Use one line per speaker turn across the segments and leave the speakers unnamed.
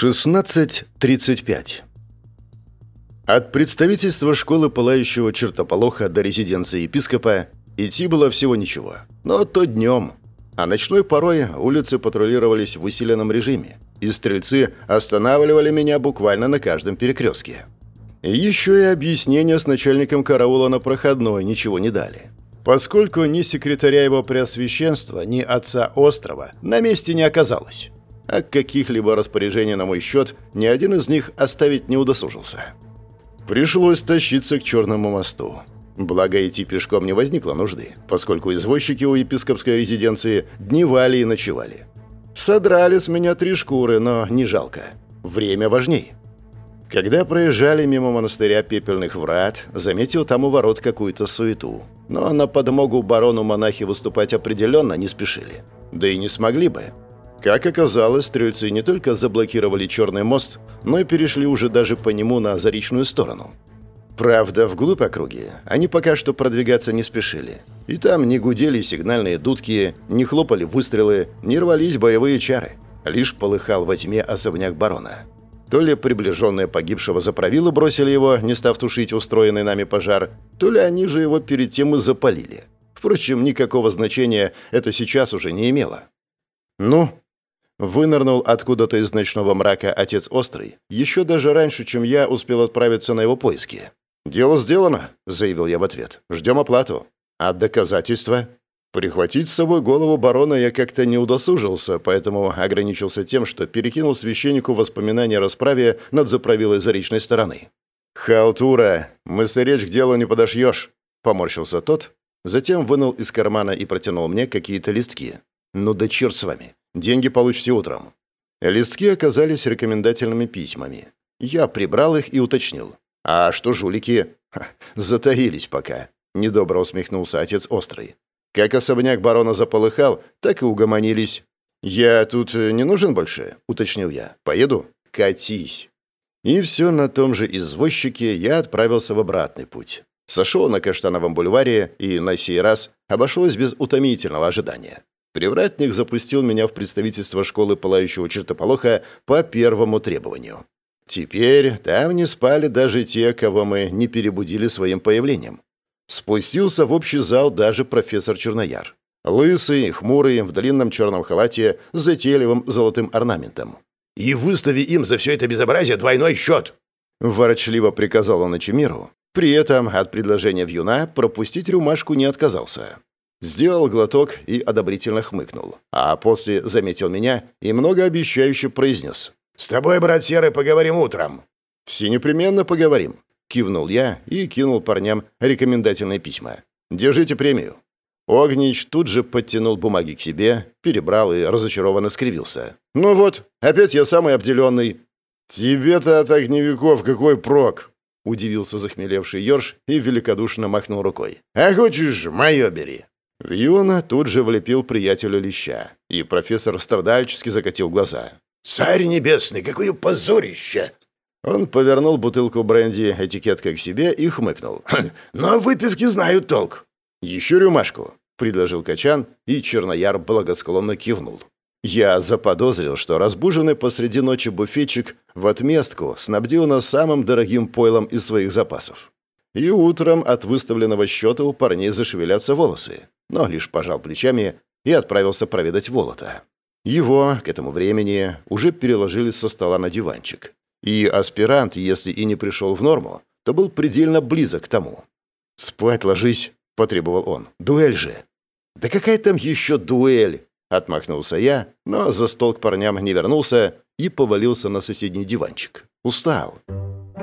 16.35 От представительства школы Пылающего Чертополоха до резиденции епископа идти было всего ничего. Но то днем. А ночной порой улицы патрулировались в усиленном режиме, и стрельцы останавливали меня буквально на каждом перекрестке. Еще и объяснения с начальником караула на проходной ничего не дали. Поскольку ни секретаря его преосвященства, ни отца острова на месте не оказалось а каких-либо распоряжений на мой счет ни один из них оставить не удосужился. Пришлось тащиться к Черному мосту. Благо, идти пешком не возникло нужды, поскольку извозчики у епископской резиденции дневали и ночевали. Содрали с меня три шкуры, но не жалко. Время важней. Когда проезжали мимо монастыря Пепельных Врат, заметил там у ворот какую-то суету. Но на подмогу барону монахи выступать определенно не спешили. Да и не смогли бы. Как оказалось, стрельцы не только заблокировали Черный мост, но и перешли уже даже по нему на заречную сторону. Правда, вглубь округи они пока что продвигаться не спешили. И там не гудели сигнальные дудки, не хлопали выстрелы, не рвались боевые чары. Лишь полыхал во тьме особняк барона. То ли приближенные погибшего заправилы бросили его, не став тушить устроенный нами пожар, то ли они же его перед тем и запалили. Впрочем, никакого значения это сейчас уже не имело. «Ну, Вынырнул откуда-то из ночного мрака отец Острый, еще даже раньше, чем я успел отправиться на его поиски. «Дело сделано», — заявил я в ответ. «Ждем оплату». «А доказательства?» Прихватить с собой голову барона я как-то не удосужился, поэтому ограничился тем, что перекинул священнику воспоминания о расправе над заправилой заречной стороны. «Халтура! Мыслеречь к делу не подошьешь!» — поморщился тот, затем вынул из кармана и протянул мне какие-то листки. «Ну да черт с вами! Деньги получите утром». Листки оказались рекомендательными письмами. Я прибрал их и уточнил. «А что жулики?» Ха, «Затаились пока», — недобро усмехнулся отец Острый. «Как особняк барона заполыхал, так и угомонились». «Я тут не нужен больше?» — уточнил я. «Поеду?» «Катись». И все на том же извозчике я отправился в обратный путь. Сошел на Каштановом бульваре, и на сей раз обошлось без утомительного ожидания. Привратник запустил меня в представительство школы Пылающего Чертополоха по первому требованию. Теперь там не спали даже те, кого мы не перебудили своим появлением. Спустился в общий зал даже профессор Чернояр. Лысый, хмурый, в длинном черном халате с затейливым золотым орнаментом. «И выстави им за все это безобразие двойной счет!» Ворочливо приказал он Ачемиру. При этом от предложения вьюна пропустить рюмашку не отказался. Сделал глоток и одобрительно хмыкнул. А после заметил меня и многообещающе произнес. «С тобой, брат Серый, поговорим утром». «Все непременно поговорим», — кивнул я и кинул парням рекомендательные письма. «Держите премию». Огнич тут же подтянул бумаги к себе, перебрал и разочарованно скривился. «Ну вот, опять я самый обделенный». «Тебе-то от огневиков какой прок?» — удивился захмелевший Ёрш и великодушно махнул рукой. «А хочешь, мое бери. Вьюна тут же влепил приятелю леща, и профессор страдальчески закатил глаза. «Царь небесный, какое позорище!» Он повернул бутылку бренди этикеткой к себе и хмыкнул. «Но выпивки знают толк!» «Еще рюмашку!» — предложил Качан, и Чернояр благосклонно кивнул. Я заподозрил, что разбуженный посреди ночи буфетчик в отместку снабдил нас самым дорогим пойлом из своих запасов. И утром от выставленного счета у парней зашевелятся волосы но лишь пожал плечами и отправился проведать Волота. Его к этому времени уже переложили со стола на диванчик. И аспирант, если и не пришел в норму, то был предельно близок к тому. «Спать ложись», — потребовал он. «Дуэль же». «Да какая там еще дуэль?» — отмахнулся я, но за стол к парням не вернулся и повалился на соседний диванчик. Устал.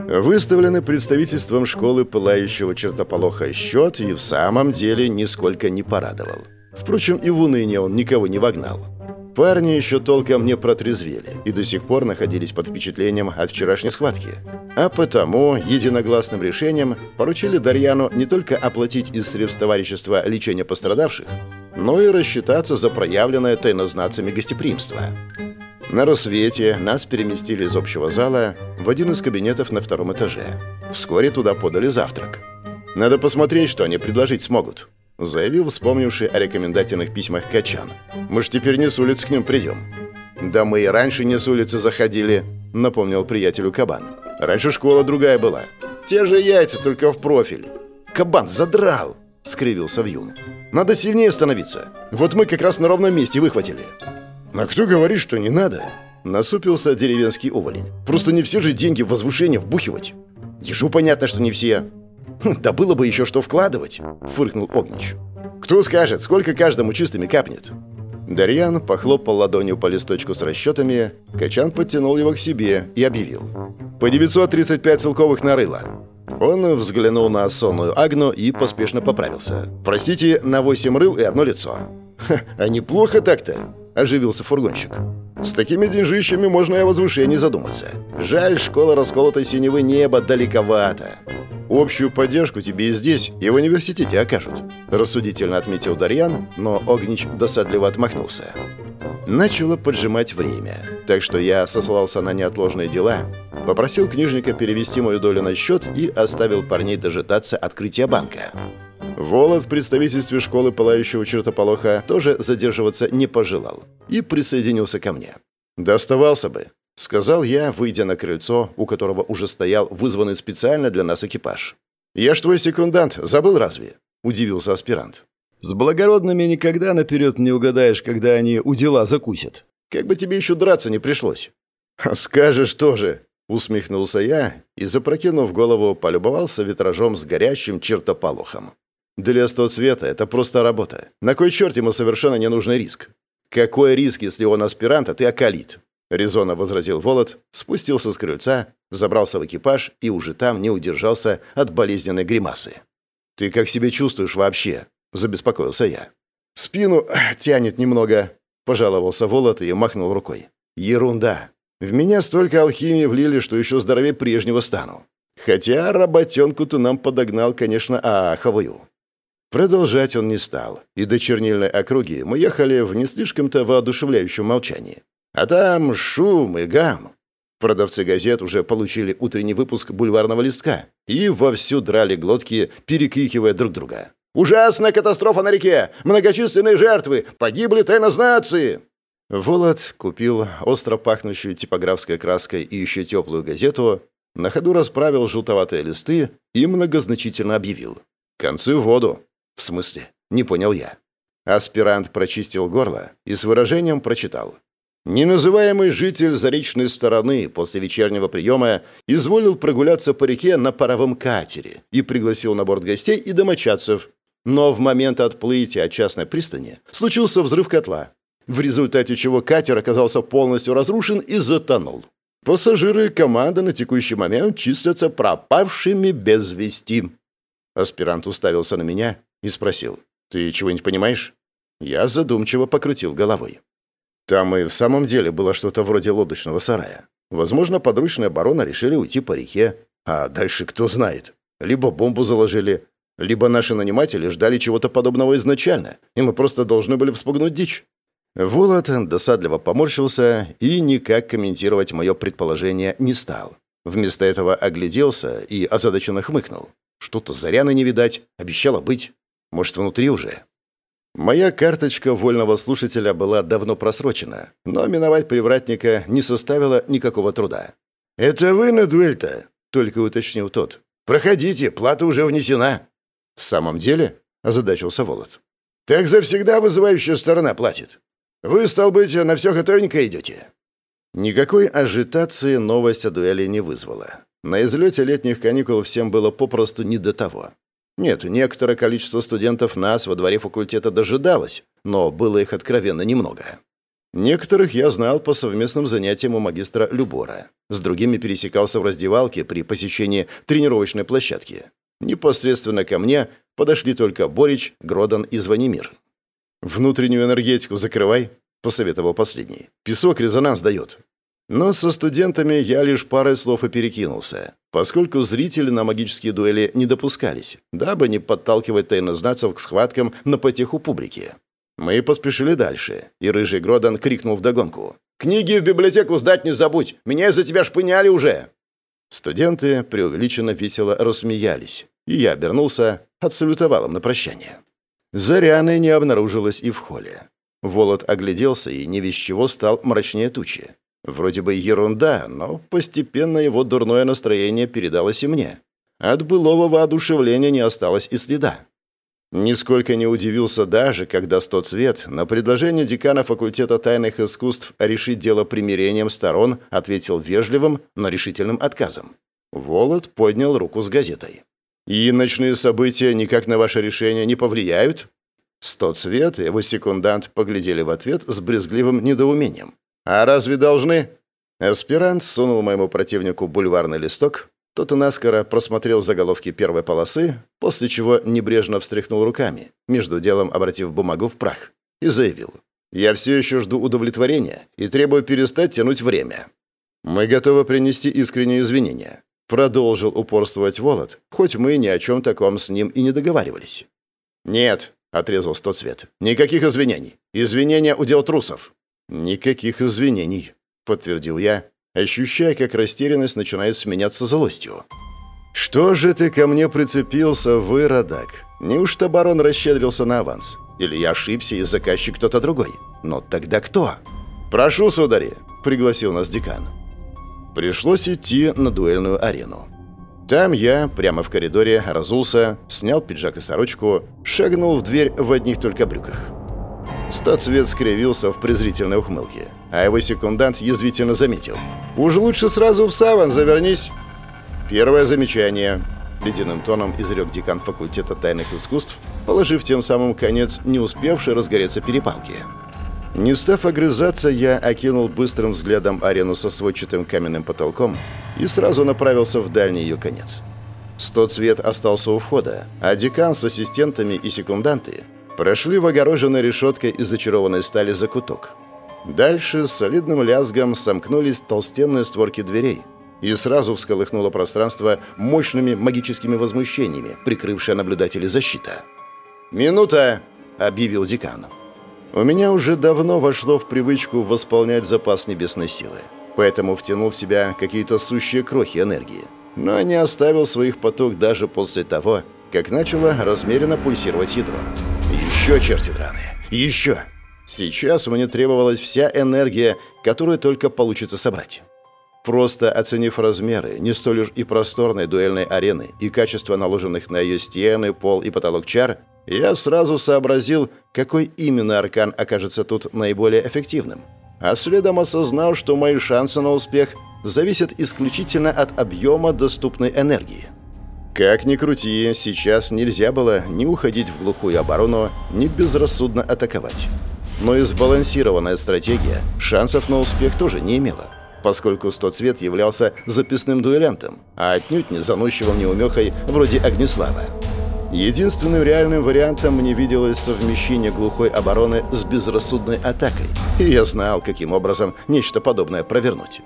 Выставленный представительством школы пылающего чертополоха счет и в самом деле нисколько не порадовал. Впрочем, и в уныние он никого не вогнал. Парни еще толком не протрезвели и до сих пор находились под впечатлением от вчерашней схватки. А потому единогласным решением поручили Дарьяну не только оплатить из средств товарищества лечение пострадавших, но и рассчитаться за проявленное тайнознацами гостеприимство. На рассвете нас переместили из общего зала в один из кабинетов на втором этаже. Вскоре туда подали завтрак. «Надо посмотреть, что они предложить смогут», — заявил вспомнивший о рекомендательных письмах Качан. «Мы ж теперь не с улиц к ним придем». «Да мы и раньше не с улицы заходили», — напомнил приятелю Кабан. «Раньше школа другая была. Те же яйца, только в профиль». «Кабан задрал!» — скривился Вьюн. «Надо сильнее становиться. Вот мы как раз на ровном месте выхватили». «А кто говорит, что не надо?» Насупился деревенский уволень. «Просто не все же деньги в возвышение вбухивать». «Ежу понятно, что не все». «Хм, «Да было бы еще что вкладывать», — фыркнул Огнич. «Кто скажет, сколько каждому чистыми капнет?» Дарьян похлопал ладонью по листочку с расчетами, Качан подтянул его к себе и объявил. «По 935 целковых нарыло». Он взглянул на сонную Агну и поспешно поправился. «Простите, на 8 рыл и одно лицо». «Ха, а неплохо так-то», – оживился фургонщик. «С такими деньжищами можно и о возвышении задуматься. Жаль, школа расколотой синевы неба далековато. Общую поддержку тебе и здесь, и в университете окажут», – рассудительно отметил Дарьян, но Огнич досадливо отмахнулся. Начало поджимать время, так что я сослался на неотложные дела, попросил книжника перевести мою долю на счет и оставил парней дожидаться открытия банка. Волод в представительстве школы Пылающего Чертополоха тоже задерживаться не пожелал и присоединился ко мне. «Доставался бы», — сказал я, выйдя на крыльцо, у которого уже стоял вызванный специально для нас экипаж. «Я ж твой секундант, забыл разве?» — удивился аспирант. «С благородными никогда наперед не угадаешь, когда они у дела закусят. Как бы тебе еще драться не пришлось». «Скажешь тоже», — усмехнулся я и, запрокинув голову, полюбовался витражом с горящим чертополохом. «Для стоцвета это просто работа. На кой черт ему совершенно ненужный риск?» «Какой риск, если он аспирант, а ты акалит?» — резонно возразил Волод, спустился с крыльца, забрался в экипаж и уже там не удержался от болезненной гримасы. «Ты как себя чувствуешь вообще?» — забеспокоился я. «Спину тянет немного», — пожаловался Волод и махнул рукой. «Ерунда. В меня столько алхимии влили, что еще здоровее прежнего стану. Хотя работенку-то нам подогнал, конечно, аховую». Продолжать он не стал, и до чернильной округи мы ехали в не слишком-то воодушевляющем молчании. А там шум и гам. Продавцы газет уже получили утренний выпуск бульварного листка и вовсю драли глотки, перекрикивая друг друга. «Ужасная катастрофа на реке! Многочисленные жертвы! Погибли тайнознатцы!» Волод купил остро пахнущую типографской краской и еще теплую газету, на ходу расправил желтоватые листы и многозначительно объявил. «Концы в воду!» «В смысле?» — не понял я. Аспирант прочистил горло и с выражением прочитал. Неназываемый житель заречной стороны после вечернего приема изволил прогуляться по реке на паровом катере и пригласил на борт гостей и домочадцев. Но в момент отплытия от частной пристани случился взрыв котла, в результате чего катер оказался полностью разрушен и затонул. Пассажиры команды на текущий момент числятся пропавшими без вести. Аспирант уставился на меня и спросил, «Ты чего-нибудь понимаешь?» Я задумчиво покрутил головой. Там и в самом деле было что-то вроде лодочного сарая. Возможно, подручные барона решили уйти по реке. А дальше кто знает. Либо бомбу заложили, либо наши наниматели ждали чего-то подобного изначально, и мы просто должны были вспугнуть дичь. Волод досадливо поморщился и никак комментировать мое предположение не стал. Вместо этого огляделся и озадаченно хмыкнул. Что-то Заряны не видать, обещала быть. Может, внутри уже? Моя карточка вольного слушателя была давно просрочена, но миновать привратника не составило никакого труда. «Это вы на дуэль-то?» — только уточнил тот. «Проходите, плата уже внесена». «В самом деле?» — озадачился Волод. «Так завсегда вызывающая сторона платит. Вы, стал быть, на все готовенько идете?» Никакой ажитации новость о дуэли не вызвала. На излете летних каникул всем было попросту не до того. Нет, некоторое количество студентов нас во дворе факультета дожидалось, но было их откровенно немного. Некоторых я знал по совместным занятиям у магистра Любора. С другими пересекался в раздевалке при посещении тренировочной площадки. Непосредственно ко мне подошли только Борич, Гродан и Звонимир. «Внутреннюю энергетику закрывай», — посоветовал последний. «Песок резонанс дает». Но со студентами я лишь парой слов и перекинулся, поскольку зрители на магические дуэли не допускались, дабы не подталкивать тайнознацев к схваткам на потеху публики. Мы поспешили дальше, и рыжий Гродан крикнул вдогонку. «Книги в библиотеку сдать не забудь! Меня из-за тебя шпыняли уже!» Студенты преувеличенно весело рассмеялись, и я обернулся, отсалютовал им на прощание. Заряны не обнаружилось и в холле. Волод огляделся и не весь чего стал мрачнее тучи. Вроде бы ерунда, но постепенно его дурное настроение передалось и мне. От былого воодушевления не осталось и следа. Нисколько не удивился даже, когда Стоцвет на предложение декана факультета тайных искусств решить дело примирением сторон ответил вежливым, но решительным отказом. Волод поднял руку с газетой. «И ночные события никак на ваше решение не повлияют?» Стоцвет и его секундант поглядели в ответ с брезгливым недоумением. «А разве должны?» Аспирант сунул моему противнику бульварный листок, тот и наскоро просмотрел заголовки первой полосы, после чего небрежно встряхнул руками, между делом обратив бумагу в прах, и заявил. «Я все еще жду удовлетворения и требую перестать тянуть время. Мы готовы принести искренние извинения». Продолжил упорствовать Волод, хоть мы ни о чем таком с ним и не договаривались. «Нет», — отрезал Стоцвет, — «никаких извинений. Извинения удел трусов». «Никаких извинений», — подтвердил я, ощущая, как растерянность начинает сменяться злостью. «Что же ты ко мне прицепился, выродок? Неужто барон расщедрился на аванс? Или я ошибся, и заказчик кто-то другой? Но тогда кто?» «Прошу, судари», — пригласил нас декан. Пришлось идти на дуэльную арену. Там я, прямо в коридоре, разулся, снял пиджак и сорочку, шагнул в дверь в одних только брюках. Стацвет скривился в презрительной ухмылке, а его секундант язвительно заметил. «Уж лучше сразу в саван завернись!» «Первое замечание», — ледяным тоном изрек декан факультета тайных искусств, положив тем самым конец не успевшей разгореться перепалки. Не став огрызаться, я окинул быстрым взглядом арену со сводчатым каменным потолком и сразу направился в дальний ее конец. Стоцвет остался у входа, а декан с ассистентами и секунданты прошли в огороженной решеткой из зачарованной стали закуток. Дальше с солидным лязгом сомкнулись толстенные створки дверей, и сразу всколыхнуло пространство мощными магическими возмущениями, прикрывшая наблюдателей защита. «Минута!» — объявил декан. «У меня уже давно вошло в привычку восполнять запас небесной силы, поэтому втянул в себя какие-то сущие крохи энергии, но не оставил своих поток даже после того, как начало размеренно пульсировать ядро. Еще, черти драные, еще. Сейчас мне требовалась вся энергия, которую только получится собрать. Просто оценив размеры не столь уж и просторной дуэльной арены и качество наложенных на ее стены, пол и потолок чар, я сразу сообразил, какой именно аркан окажется тут наиболее эффективным. А следом осознал, что мои шансы на успех зависят исключительно от объема доступной энергии. Как ни крути, сейчас нельзя было ни уходить в глухую оборону, ни безрассудно атаковать. Но и сбалансированная стратегия шансов на успех тоже не имела, поскольку Стоцвет являлся записным дуэлянтом, а отнюдь не заносчивым неумехой вроде Огнеслава. Единственным реальным вариантом мне виделось совмещение глухой обороны с безрассудной атакой, и я знал, каким образом нечто подобное провернуть.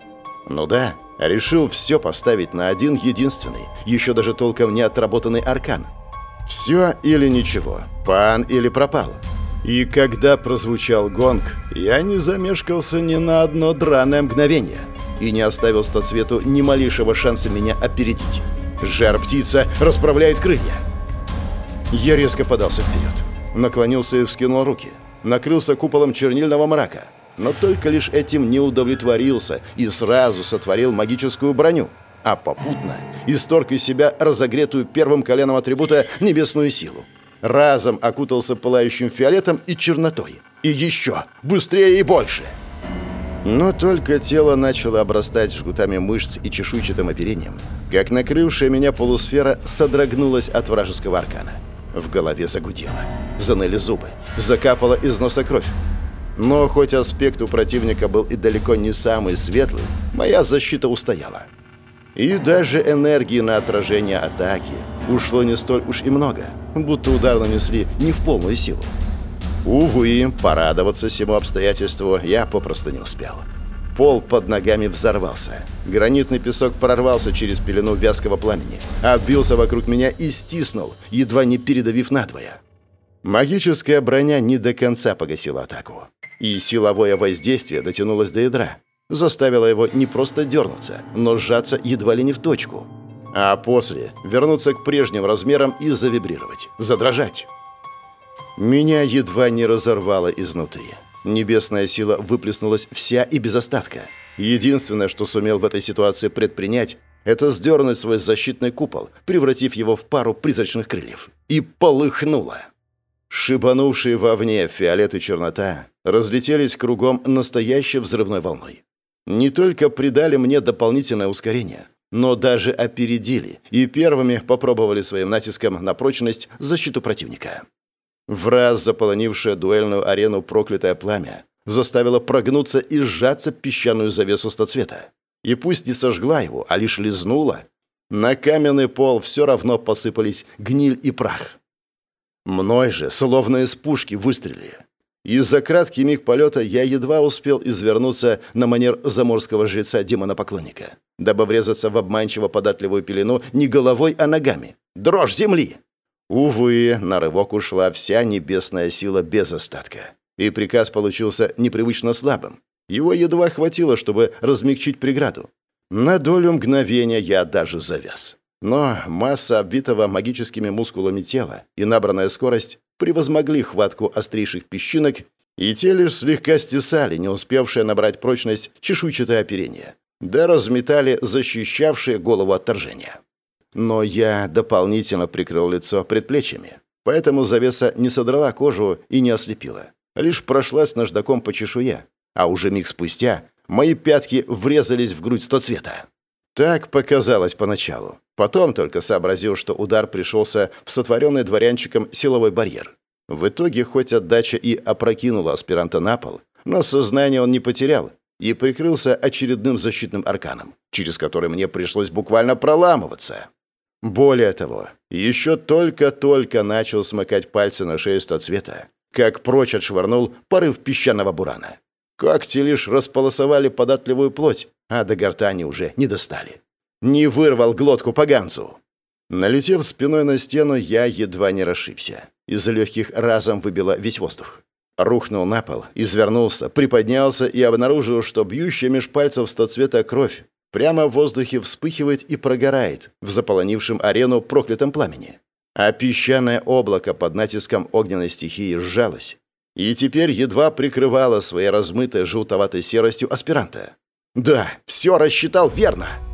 Ну да, решил все поставить на один единственный, еще даже толком не отработанный аркан. Все или ничего, пан или пропал. И когда прозвучал гонг, я не замешкался ни на одно драное мгновение и не оставил стоцвету ни малейшего шанса меня опередить. Жар-птица расправляет крылья. Я резко подался вперед, наклонился и вскинул руки, накрылся куполом чернильного мрака – но только лишь этим не удовлетворился и сразу сотворил магическую броню, а попутно исторг из себя разогретую первым коленом атрибута небесную силу. Разом окутался пылающим фиолетом и чернотой. И еще, быстрее и больше. Но только тело начало обрастать жгутами мышц и чешуйчатым оперением, как накрывшая меня полусфера содрогнулась от вражеского аркана. В голове загудело. Заныли зубы. Закапала из носа кровь. Но хоть аспект у противника был и далеко не самый светлый, моя защита устояла. И даже энергии на отражение атаки ушло не столь уж и много, будто удар нанесли не в полную силу. Увы, порадоваться всему обстоятельству я попросту не успел. Пол под ногами взорвался. Гранитный песок прорвался через пелену вязкого пламени, обвился вокруг меня и стиснул, едва не передавив надвое. Магическая броня не до конца погасила атаку и силовое воздействие дотянулось до ядра. Заставило его не просто дернуться, но сжаться едва ли не в точку. А после вернуться к прежним размерам и завибрировать, задрожать. Меня едва не разорвало изнутри. Небесная сила выплеснулась вся и без остатка. Единственное, что сумел в этой ситуации предпринять, это сдернуть свой защитный купол, превратив его в пару призрачных крыльев. И полыхнуло. Шибанувшие вовне фиолет и чернота разлетелись кругом настоящей взрывной волной. Не только придали мне дополнительное ускорение, но даже опередили и первыми попробовали своим натиском на прочность защиту противника. В раз заполонившее дуэльную арену проклятое пламя заставило прогнуться и сжаться песчаную завесу стоцвета. И пусть не сожгла его, а лишь лизнула, на каменный пол все равно посыпались гниль и прах. Мной же, словно из пушки, выстрелили. И за краткий миг полета я едва успел извернуться на манер заморского жреца демона-поклонника, дабы врезаться в обманчиво податливую пелену не головой, а ногами. Дрожь земли! Увы, на рывок ушла вся небесная сила без остатка. И приказ получился непривычно слабым. Его едва хватило, чтобы размягчить преграду. На долю мгновения я даже завяз. Но масса обвитого магическими мускулами тела и набранная скорость превозмогли хватку острейших песчинок, и те лишь слегка стесали, не успевшие набрать прочность чешуйчатое оперение, да разметали защищавшие голову отторжения. Но я дополнительно прикрыл лицо предплечьями, поэтому завеса не содрала кожу и не ослепила, лишь прошлась наждаком по чешуе, а уже миг спустя мои пятки врезались в грудь стоцвета. Так показалось поначалу. Потом только сообразил, что удар пришелся в сотворенный дворянчиком силовой барьер. В итоге хоть отдача и опрокинула аспиранта на пол, но сознание он не потерял и прикрылся очередным защитным арканом, через который мне пришлось буквально проламываться. Более того, еще только-только начал смыкать пальцы на шею стоцвета, как прочь отшвырнул порыв песчаного бурана. Когти лишь располосовали податливую плоть, а до гортани уже не достали. Не вырвал глотку поганцу. Налетев спиной на стену, я едва не расшибся. Из легких разом выбило весь воздух. Рухнул на пол, извернулся, приподнялся и обнаружил, что бьющая меж пальцев стоцвета кровь прямо в воздухе вспыхивает и прогорает в заполонившем арену проклятом пламени. А песчаное облако под натиском огненной стихии сжалось и теперь едва прикрывало своей размытой желтоватой серостью аспиранта. Да, все рассчитал верно.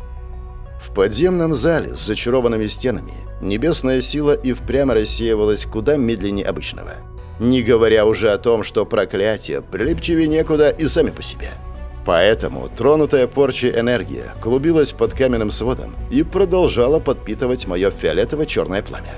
В подземном зале с зачарованными стенами небесная сила и впрямь рассеивалась куда медленнее обычного. Не говоря уже о том, что проклятия прилипчивее некуда и сами по себе. Поэтому тронутая порчей энергия клубилась под каменным сводом и продолжала подпитывать мое фиолетово-черное пламя.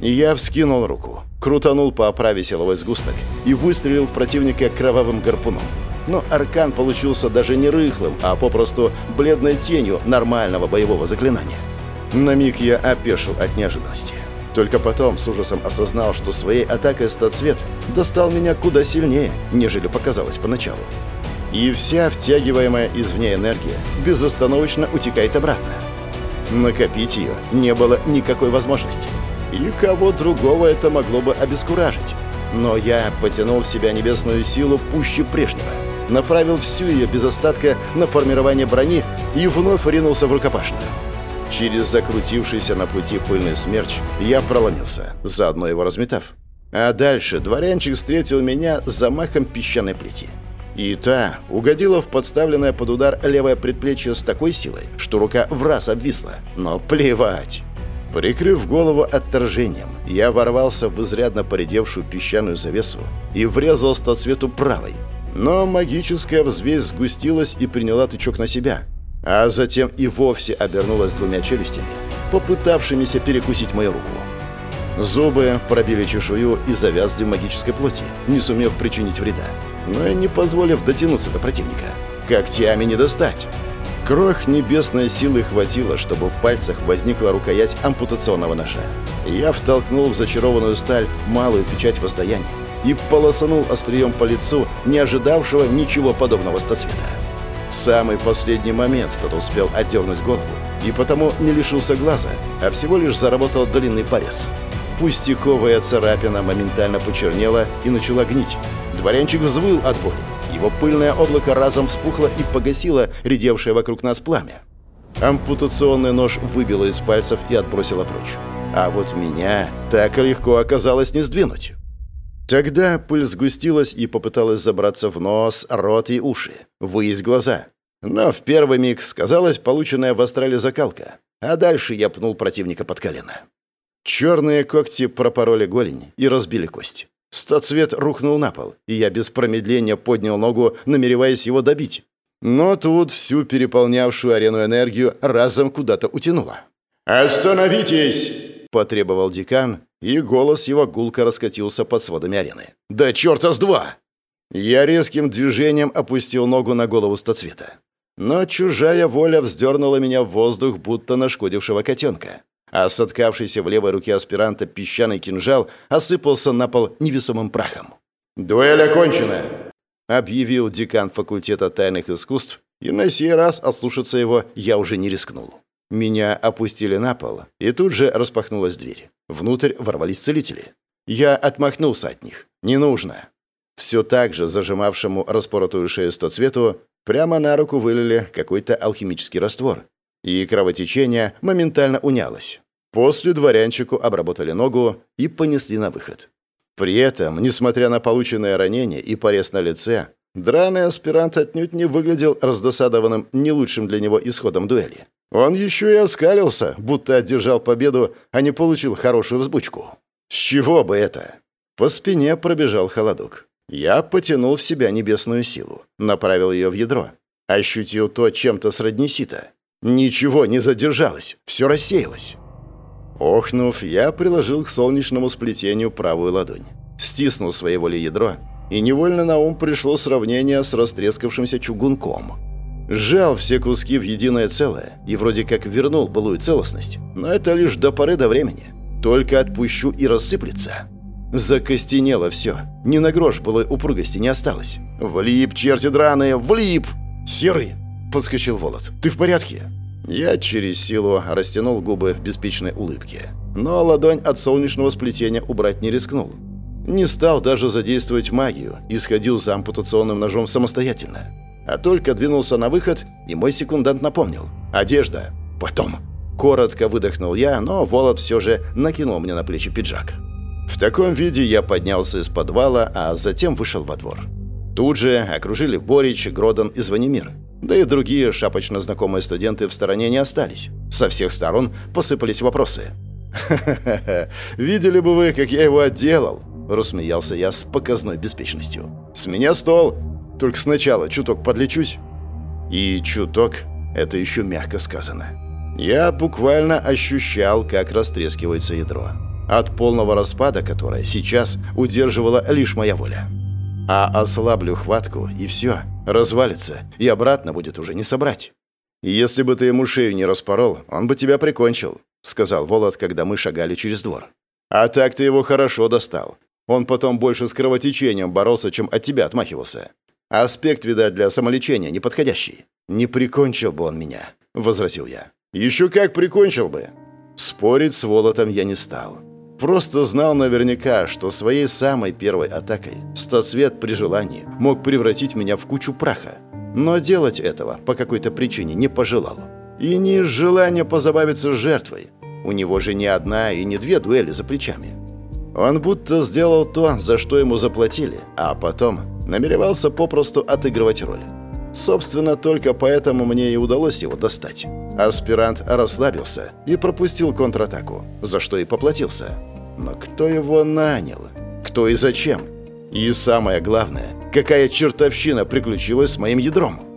Я вскинул руку, крутанул по оправе силовой сгусток и выстрелил в противника кровавым гарпуном но аркан получился даже не рыхлым, а попросту бледной тенью нормального боевого заклинания. На миг я опешил от неожиданности. Только потом с ужасом осознал, что своей атакой стоцвет достал меня куда сильнее, нежели показалось поначалу. И вся втягиваемая извне энергия безостановочно утекает обратно. Накопить ее не было никакой возможности. И кого другого это могло бы обескуражить. Но я потянул в себя небесную силу пуще прежнего – направил всю ее без остатка на формирование брони и вновь ринулся в рукопашную. Через закрутившийся на пути пыльный смерч я проломился, заодно его разметав. А дальше дворянчик встретил меня с замахом песчаной плети. И та угодила в подставленное под удар левое предплечье с такой силой, что рука в раз обвисла. Но плевать. Прикрыв голову отторжением, я ворвался в изрядно поредевшую песчаную завесу и врезал стоцвету правой, но магическая взвесь сгустилась и приняла тычок на себя, а затем и вовсе обернулась двумя челюстями, попытавшимися перекусить мою руку. Зубы пробили чешую и завязли в магической плоти, не сумев причинить вреда, но и не позволив дотянуться до противника. Когтями не достать. Крох небесной силы хватило, чтобы в пальцах возникла рукоять ампутационного ножа. Я втолкнул в зачарованную сталь малую печать воздаяния и полосанул острием по лицу, не ожидавшего ничего подобного стоцвета. В самый последний момент тот успел отдернуть голову и потому не лишился глаза, а всего лишь заработал длинный порез. Пустяковая царапина моментально почернела и начала гнить. Дворянчик взвыл от боли. Его пыльное облако разом вспухло и погасило редевшее вокруг нас пламя. Ампутационный нож выбило из пальцев и отбросило прочь. А вот меня так легко оказалось не сдвинуть. Тогда пыль сгустилась и попыталась забраться в нос, рот и уши, выесть глаза. Но в первый миг сказалась полученная в астрале закалка, а дальше я пнул противника под колено. Черные когти пропороли голень и разбили кость. Стоцвет рухнул на пол, и я без промедления поднял ногу, намереваясь его добить. Но тут всю переполнявшую арену энергию разом куда-то утянуло. «Остановитесь!» – потребовал декан, и голос его гулко раскатился под сводами арены. «Да черта с два!» Я резким движением опустил ногу на голову стоцвета. Но чужая воля вздернула меня в воздух, будто нашкодившего котенка. А соткавшийся в левой руке аспиранта песчаный кинжал осыпался на пол невесомым прахом. «Дуэль окончена!» — объявил декан факультета тайных искусств, и на сей раз ослушаться его я уже не рискнул. Меня опустили на пол, и тут же распахнулась дверь. Внутрь ворвались целители. Я отмахнулся от них. «Не нужно!» Все так же зажимавшему распоротую шею стоцвету прямо на руку вылили какой-то алхимический раствор, и кровотечение моментально унялось. После дворянчику обработали ногу и понесли на выход. При этом, несмотря на полученное ранение и порез на лице, драный аспирант отнюдь не выглядел раздосадованным не лучшим для него исходом дуэли. Он еще и оскалился, будто одержал победу, а не получил хорошую взбучку. С чего бы это? По спине пробежал холодок. Я потянул в себя небесную силу, направил ее в ядро. Ощутил то чем-то сродни сита. Ничего не задержалось, все рассеялось. Охнув, я приложил к солнечному сплетению правую ладонь. Стиснул своей волей ядро, и невольно на ум пришло сравнение с растрескавшимся чугунком. Сжал все куски в единое целое и вроде как вернул былую целостность, но это лишь до поры до времени. Только отпущу и рассыплется. Закостенело все. Ни на грош былой упругости не осталось. «Влип, черти драные, влип!» «Серый!» — подскочил Волод. «Ты в порядке?» Я через силу растянул губы в беспечной улыбке. Но ладонь от солнечного сплетения убрать не рискнул. Не стал даже задействовать магию и сходил за ампутационным ножом самостоятельно. А только двинулся на выход, и мой секундант напомнил. «Одежда! Потом!» Коротко выдохнул я, но Волод все же накинул мне на плечи пиджак. В таком виде я поднялся из подвала, а затем вышел во двор. Тут же окружили Борич, Гродан и Звонимир. Да и другие шапочно знакомые студенты в стороне не остались. Со всех сторон посыпались вопросы. «Ха-ха-ха, видели бы вы, как я его отделал!» Рассмеялся я с показной беспечностью. «С меня стол! Только сначала чуток подлечусь». И чуток — это еще мягко сказано. Я буквально ощущал, как растрескивается ядро от полного распада которое сейчас удерживала лишь моя воля. А ослаблю хватку, и все, развалится, и обратно будет уже не собрать. «Если бы ты ему шею не распорол, он бы тебя прикончил», — сказал Волод, когда мы шагали через двор. «А так ты его хорошо достал. Он потом больше с кровотечением боролся, чем от тебя отмахивался. Аспект, видать, для самолечения неподходящий. Не прикончил бы он меня», — возразил я. «Еще как прикончил бы». Спорить с Волотом я не стал. Просто знал наверняка, что своей самой первой атакой Стоцвет при желании мог превратить меня в кучу праха. Но делать этого по какой-то причине не пожелал. И не из желания позабавиться жертвой. У него же не одна и не две дуэли за плечами. Он будто сделал то, за что ему заплатили, а потом намеревался попросту отыгрывать роль. Собственно, только поэтому мне и удалось его достать. Аспирант расслабился и пропустил контратаку, за что и поплатился. Но кто его нанял? Кто и зачем? И самое главное, какая чертовщина приключилась с моим ядром?